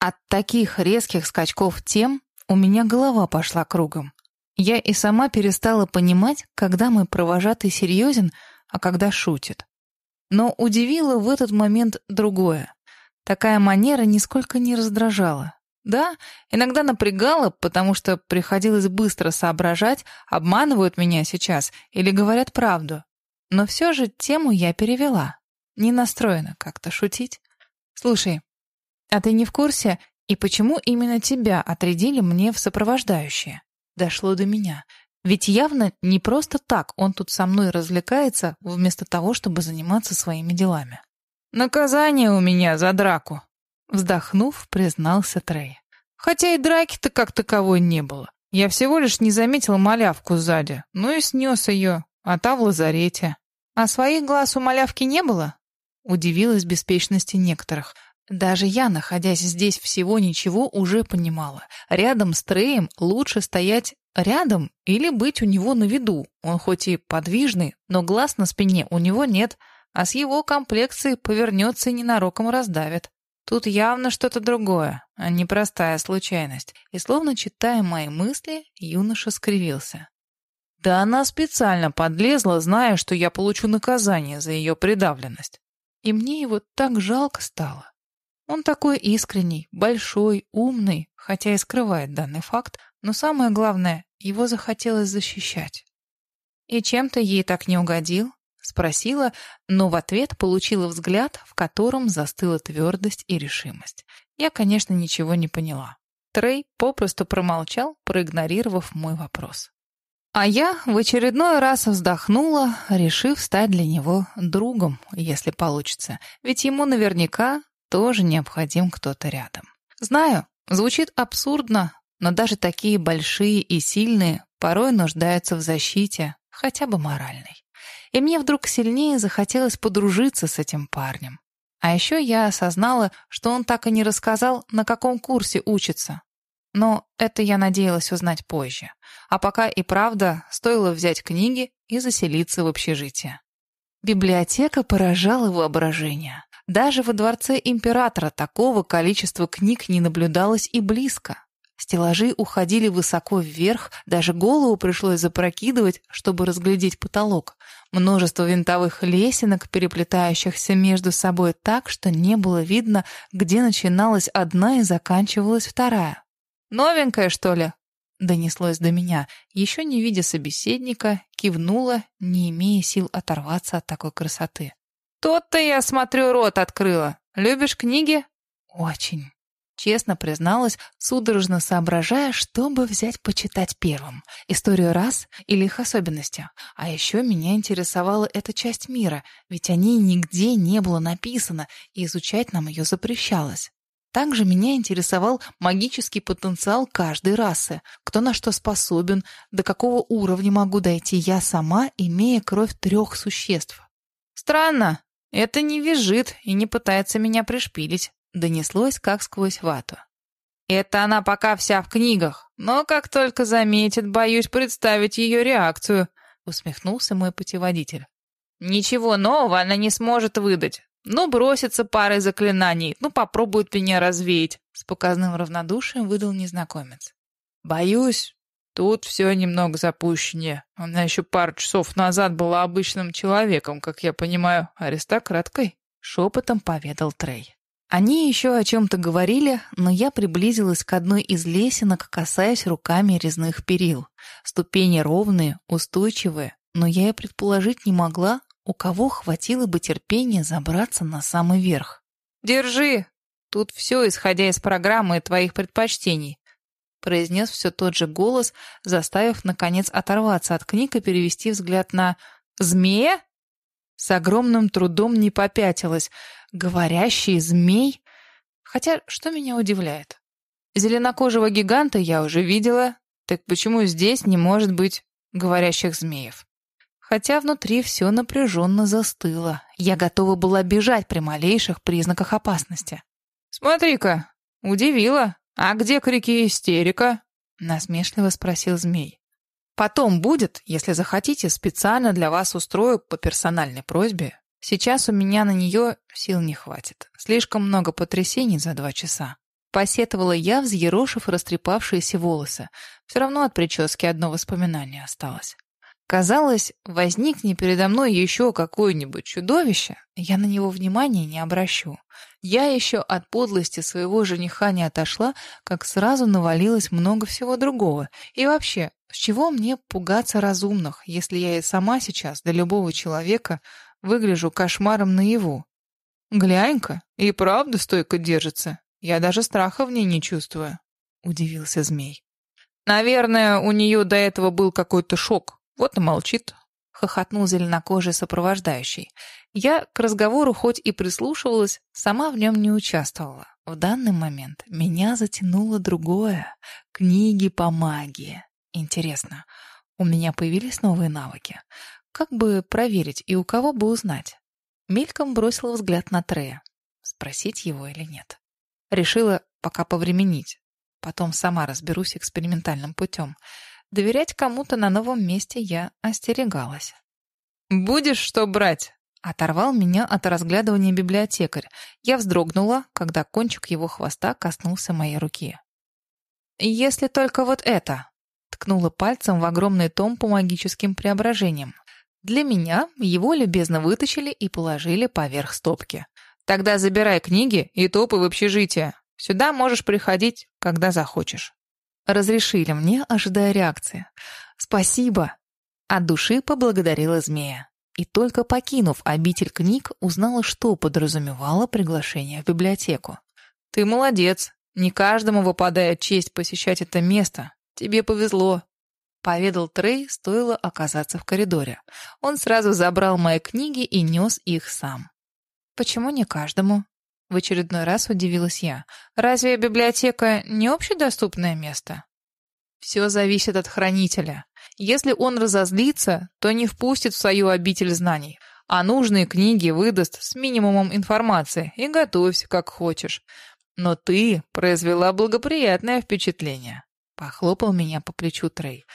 От таких резких скачков тем у меня голова пошла кругом. Я и сама перестала понимать, когда мой провожатый серьезен, а когда шутит. Но удивило в этот момент другое. Такая манера нисколько не раздражала. Да, иногда напрягала, потому что приходилось быстро соображать, обманывают меня сейчас или говорят правду. Но все же тему я перевела. Не настроена как-то шутить. Слушай, а ты не в курсе, и почему именно тебя отрядили мне в сопровождающие? Дошло до меня. Ведь явно не просто так он тут со мной развлекается, вместо того, чтобы заниматься своими делами. «Наказание у меня за драку», — вздохнув, признался Трей. «Хотя и драки-то как таковой не было. Я всего лишь не заметил малявку сзади, ну и снес ее, а та в лазарете». «А своих глаз у малявки не было?» Удивилась беспечности некоторых. Даже я, находясь здесь всего ничего, уже понимала. Рядом с Треем лучше стоять рядом или быть у него на виду. Он хоть и подвижный, но глаз на спине у него нет — а с его комплекцией повернется и ненароком раздавит. Тут явно что-то другое, а не простая случайность. И словно читая мои мысли, юноша скривился. Да она специально подлезла, зная, что я получу наказание за ее придавленность. И мне его так жалко стало. Он такой искренний, большой, умный, хотя и скрывает данный факт, но самое главное, его захотелось защищать. И чем то ей так не угодил? Спросила, но в ответ получила взгляд, в котором застыла твердость и решимость. Я, конечно, ничего не поняла. Трей попросту промолчал, проигнорировав мой вопрос. А я в очередной раз вздохнула, решив стать для него другом, если получится, ведь ему наверняка тоже необходим кто-то рядом. Знаю, звучит абсурдно, но даже такие большие и сильные порой нуждаются в защите, хотя бы моральной и мне вдруг сильнее захотелось подружиться с этим парнем. А еще я осознала, что он так и не рассказал, на каком курсе учится. Но это я надеялась узнать позже. А пока и правда стоило взять книги и заселиться в общежитие. Библиотека поражала воображение. Даже во дворце императора такого количества книг не наблюдалось и близко. Стеллажи уходили высоко вверх, даже голову пришлось запрокидывать, чтобы разглядеть потолок. Множество винтовых лесенок, переплетающихся между собой так, что не было видно, где начиналась одна и заканчивалась вторая. «Новенькая, что ли?» — донеслось до меня. Еще не видя собеседника, кивнула, не имея сил оторваться от такой красоты. «Тот-то, я смотрю, рот открыла. Любишь книги?» «Очень». Честно призналась, судорожно соображая, что бы взять почитать первым. Историю раз или их особенности. А еще меня интересовала эта часть мира, ведь о ней нигде не было написано, и изучать нам ее запрещалось. Также меня интересовал магический потенциал каждой расы, кто на что способен, до какого уровня могу дойти я сама, имея кровь трех существ. Странно, это не визжит и не пытается меня пришпилить донеслось как сквозь вату. «Это она пока вся в книгах, но как только заметит, боюсь представить ее реакцию», — усмехнулся мой путеводитель. «Ничего нового она не сможет выдать. Ну, бросится парой заклинаний, ну, попробует меня развеять», — с показным равнодушием выдал незнакомец. «Боюсь, тут все немного запущеннее. Она еще пару часов назад была обычным человеком, как я понимаю, аристократкой», — шепотом поведал Трей. Они еще о чем-то говорили, но я приблизилась к одной из лесенок, касаясь руками резных перил. Ступени ровные, устойчивые, но я и предположить не могла, у кого хватило бы терпения забраться на самый верх. «Держи! Тут все, исходя из программы и твоих предпочтений», произнес все тот же голос, заставив, наконец, оторваться от книг и перевести взгляд на «Змея?» С огромным трудом не попятилась. Говорящий змей? Хотя, что меня удивляет? Зеленокожего гиганта я уже видела, так почему здесь не может быть говорящих змеев? Хотя внутри все напряженно застыло. Я готова была бежать при малейших признаках опасности. «Смотри-ка, удивила. А где крики истерика?» Насмешливо спросил змей. Потом будет, если захотите, специально для вас устрою по персональной просьбе. Сейчас у меня на нее сил не хватит. Слишком много потрясений за два часа. Посетовала я, взъерошив растрепавшиеся волосы. Все равно от прически одно воспоминание осталось. Казалось, возникне передо мной еще какое-нибудь чудовище, я на него внимания не обращу. Я еще от подлости своего жениха не отошла, как сразу навалилось много всего другого. И вообще, с чего мне пугаться разумных, если я и сама сейчас для любого человека выгляжу кошмаром наяву? Глянь-ка, и правда стойко держится. Я даже страха в ней не чувствую, — удивился змей. Наверное, у нее до этого был какой-то шок. Вот и молчит, хохотнул зеленокожий сопровождающий. Я к разговору хоть и прислушивалась, сама в нем не участвовала. В данный момент меня затянуло другое — книги по магии. Интересно, у меня появились новые навыки? Как бы проверить и у кого бы узнать? Мельком бросила взгляд на Трея. Спросить его или нет. Решила пока повременить. Потом сама разберусь экспериментальным путем. Доверять кому-то на новом месте я остерегалась. «Будешь что брать?» Оторвал меня от разглядывания библиотекарь. Я вздрогнула, когда кончик его хвоста коснулся моей руки. «Если только вот это!» Ткнула пальцем в огромный том по магическим преображениям. Для меня его любезно вытащили и положили поверх стопки. «Тогда забирай книги и топы в общежитие. Сюда можешь приходить, когда захочешь». Разрешили мне, ожидая реакции. «Спасибо!» От души поблагодарила змея. И только покинув обитель книг, узнала, что подразумевало приглашение в библиотеку. «Ты молодец! Не каждому выпадает честь посещать это место. Тебе повезло!» Поведал Трей, стоило оказаться в коридоре. Он сразу забрал мои книги и нес их сам. «Почему не каждому?» В очередной раз удивилась я. «Разве библиотека не общедоступное место?» «Все зависит от хранителя. Если он разозлится, то не впустит в свою обитель знаний, а нужные книги выдаст с минимумом информации и готовься, как хочешь. Но ты произвела благоприятное впечатление». Похлопал меня по плечу Трей.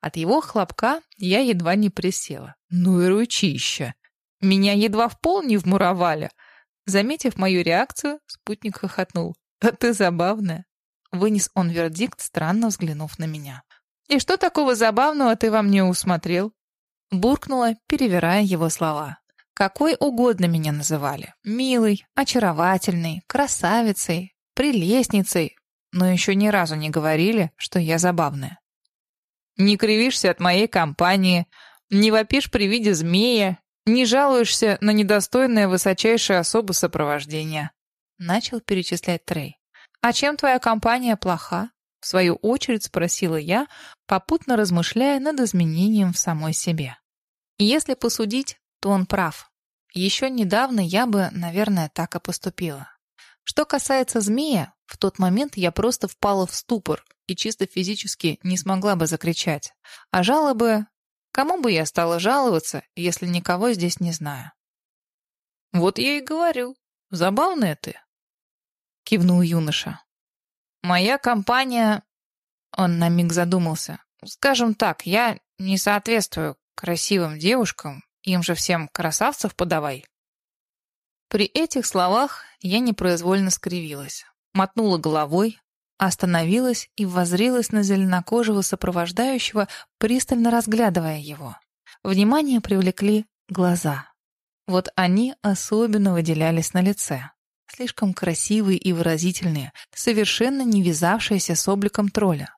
От его хлопка я едва не присела. Ну и ручища. Меня едва в пол не вмуровали — Заметив мою реакцию, спутник хохотнул. «А ты забавная!» Вынес он вердикт, странно взглянув на меня. «И что такого забавного ты во мне усмотрел?» Буркнула, перевирая его слова. «Какой угодно меня называли. Милый, очаровательный, красавицей, прелестницей, но еще ни разу не говорили, что я забавная. Не кривишься от моей компании, не вопишь при виде змея, не жалуешься на недостойное высочайшее особо сопровождение. Начал перечислять Трей. А чем твоя компания плоха? В свою очередь спросила я, попутно размышляя над изменением в самой себе. Если посудить, то он прав. Еще недавно я бы, наверное, так и поступила. Что касается змея, в тот момент я просто впала в ступор и чисто физически не смогла бы закричать. А жалобы Кому бы я стала жаловаться, если никого здесь не знаю? Вот я и говорю. Забавная ты. Кивнул юноша. Моя компания... Он на миг задумался. Скажем так, я не соответствую красивым девушкам, им же всем красавцев подавай. При этих словах я непроизвольно скривилась, мотнула головой, Остановилась и воззрилась на зеленокожего сопровождающего, пристально разглядывая его. Внимание привлекли глаза. Вот они особенно выделялись на лице. Слишком красивые и выразительные, совершенно не вязавшиеся с обликом тролля.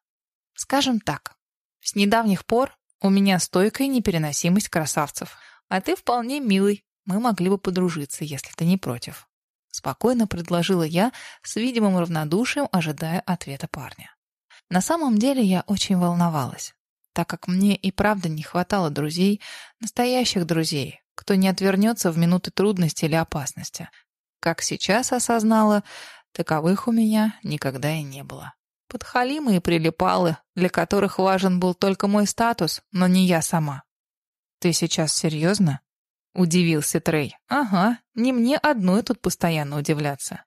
Скажем так, с недавних пор у меня стойкая непереносимость красавцев, а ты вполне милый, мы могли бы подружиться, если ты не против. Спокойно предложила я, с видимым равнодушием ожидая ответа парня. На самом деле я очень волновалась, так как мне и правда не хватало друзей, настоящих друзей, кто не отвернется в минуты трудности или опасности. Как сейчас осознала, таковых у меня никогда и не было. Подхалимы и прилипалы, для которых важен был только мой статус, но не я сама. «Ты сейчас серьезно?» Удивился Трей. Ага, не мне одной тут постоянно удивляться.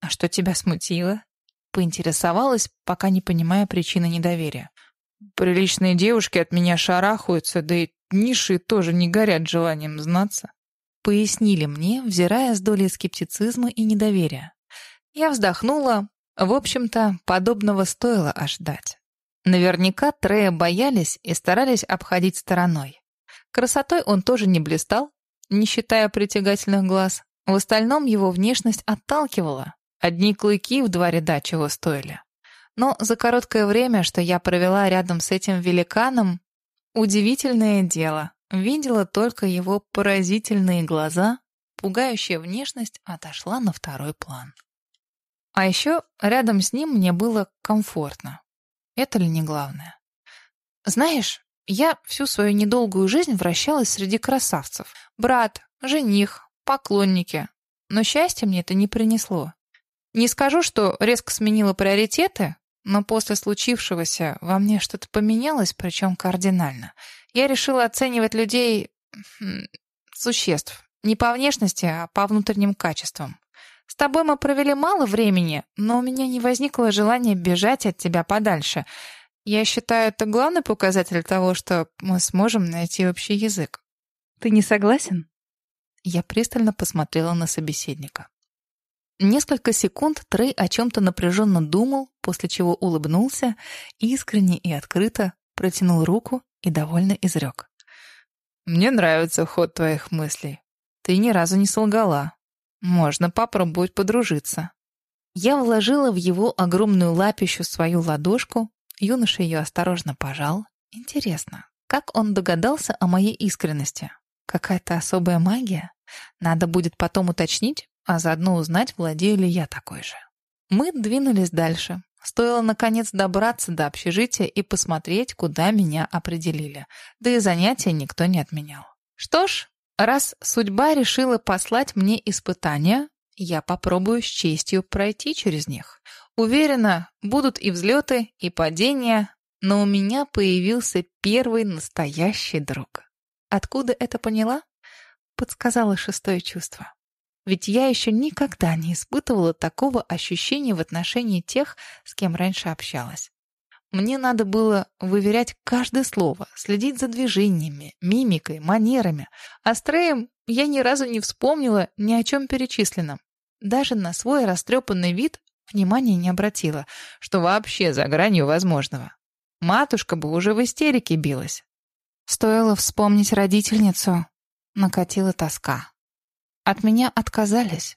А что тебя смутило? Поинтересовалась, пока не понимая причины недоверия. Приличные девушки от меня шарахаются, да и ниши тоже не горят желанием знаться. Пояснили мне, взирая с долей скептицизма и недоверия. Я вздохнула, В общем-то, подобного стоило ожидать. Наверняка Трея боялись и старались обходить стороной. Красотой он тоже не блистал, не считая притягательных глаз. В остальном его внешность отталкивала. Одни клыки в два ряда чего стоили. Но за короткое время, что я провела рядом с этим великаном, удивительное дело, видела только его поразительные глаза, пугающая внешность отошла на второй план. А еще рядом с ним мне было комфортно. Это ли не главное? Знаешь, я всю свою недолгую жизнь вращалась среди красавцев. Брат, жених, поклонники. Но счастья мне это не принесло. Не скажу, что резко сменила приоритеты, но после случившегося во мне что-то поменялось, причем кардинально. Я решила оценивать людей... существ. Не по внешности, а по внутренним качествам. С тобой мы провели мало времени, но у меня не возникло желания бежать от тебя подальше. Я считаю, это главный показатель того, что мы сможем найти общий язык. Ты не согласен? Я пристально посмотрела на собеседника. Несколько секунд Трей о чем-то напряженно думал, после чего улыбнулся, искренне и открыто протянул руку и довольно изрек. «Мне нравится ход твоих мыслей. Ты ни разу не солгала. Можно попробовать подружиться». Я вложила в его огромную лапищу свою ладошку, юноша ее осторожно пожал. Интересно, как он догадался о моей искренности? Какая-то особая магия? Надо будет потом уточнить, а заодно узнать, владею ли я такой же. Мы двинулись дальше. Стоило, наконец, добраться до общежития и посмотреть, куда меня определили. Да и занятия никто не отменял. Что ж, раз судьба решила послать мне испытания, я попробую с честью пройти через них. Уверена, будут и взлеты, и падения, но у меня появился первый настоящий друг. Откуда это поняла? Подсказало шестое чувство. Ведь я еще никогда не испытывала такого ощущения в отношении тех, с кем раньше общалась. Мне надо было выверять каждое слово, следить за движениями, мимикой, манерами. А с Треем я ни разу не вспомнила ни о чем перечисленном. Даже на свой растрепанный вид внимания не обратила, что вообще за гранью возможного. Матушка бы уже в истерике билась. Стоило вспомнить родительницу, накатила тоска. От меня отказались.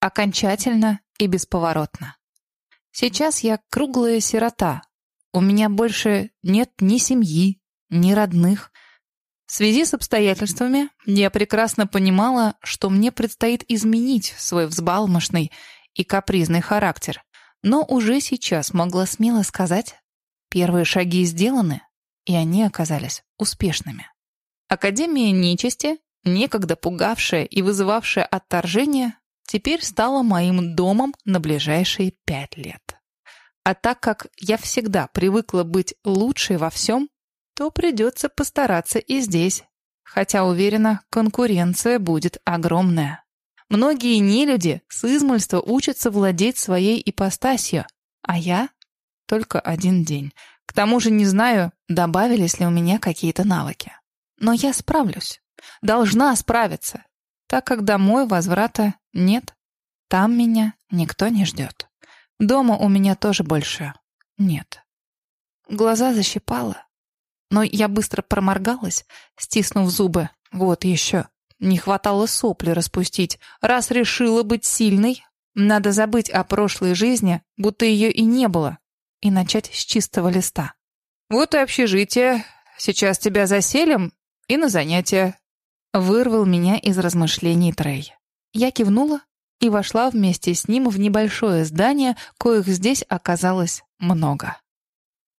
Окончательно и бесповоротно. Сейчас я круглая сирота. У меня больше нет ни семьи, ни родных. В связи с обстоятельствами я прекрасно понимала, что мне предстоит изменить свой взбалмошный и капризный характер. Но уже сейчас могла смело сказать, первые шаги сделаны, и они оказались успешными. Академия нечисти некогда пугавшая и вызывавшая отторжение, теперь стала моим домом на ближайшие пять лет. А так как я всегда привыкла быть лучшей во всем, то придется постараться и здесь, хотя, уверена, конкуренция будет огромная. Многие нелюди с измольства учатся владеть своей ипостасью, а я — только один день. К тому же не знаю, добавились ли у меня какие-то навыки. Но я справлюсь. Должна справиться, так как домой возврата нет. Там меня никто не ждет. Дома у меня тоже больше нет. Глаза защипало, но я быстро проморгалась, стиснув зубы. Вот еще. Не хватало сопли распустить. Раз решила быть сильной, надо забыть о прошлой жизни, будто ее и не было, и начать с чистого листа. Вот и общежитие. Сейчас тебя заселим и на занятия. Вырвал меня из размышлений Трей. Я кивнула и вошла вместе с ним в небольшое здание, коих здесь оказалось много.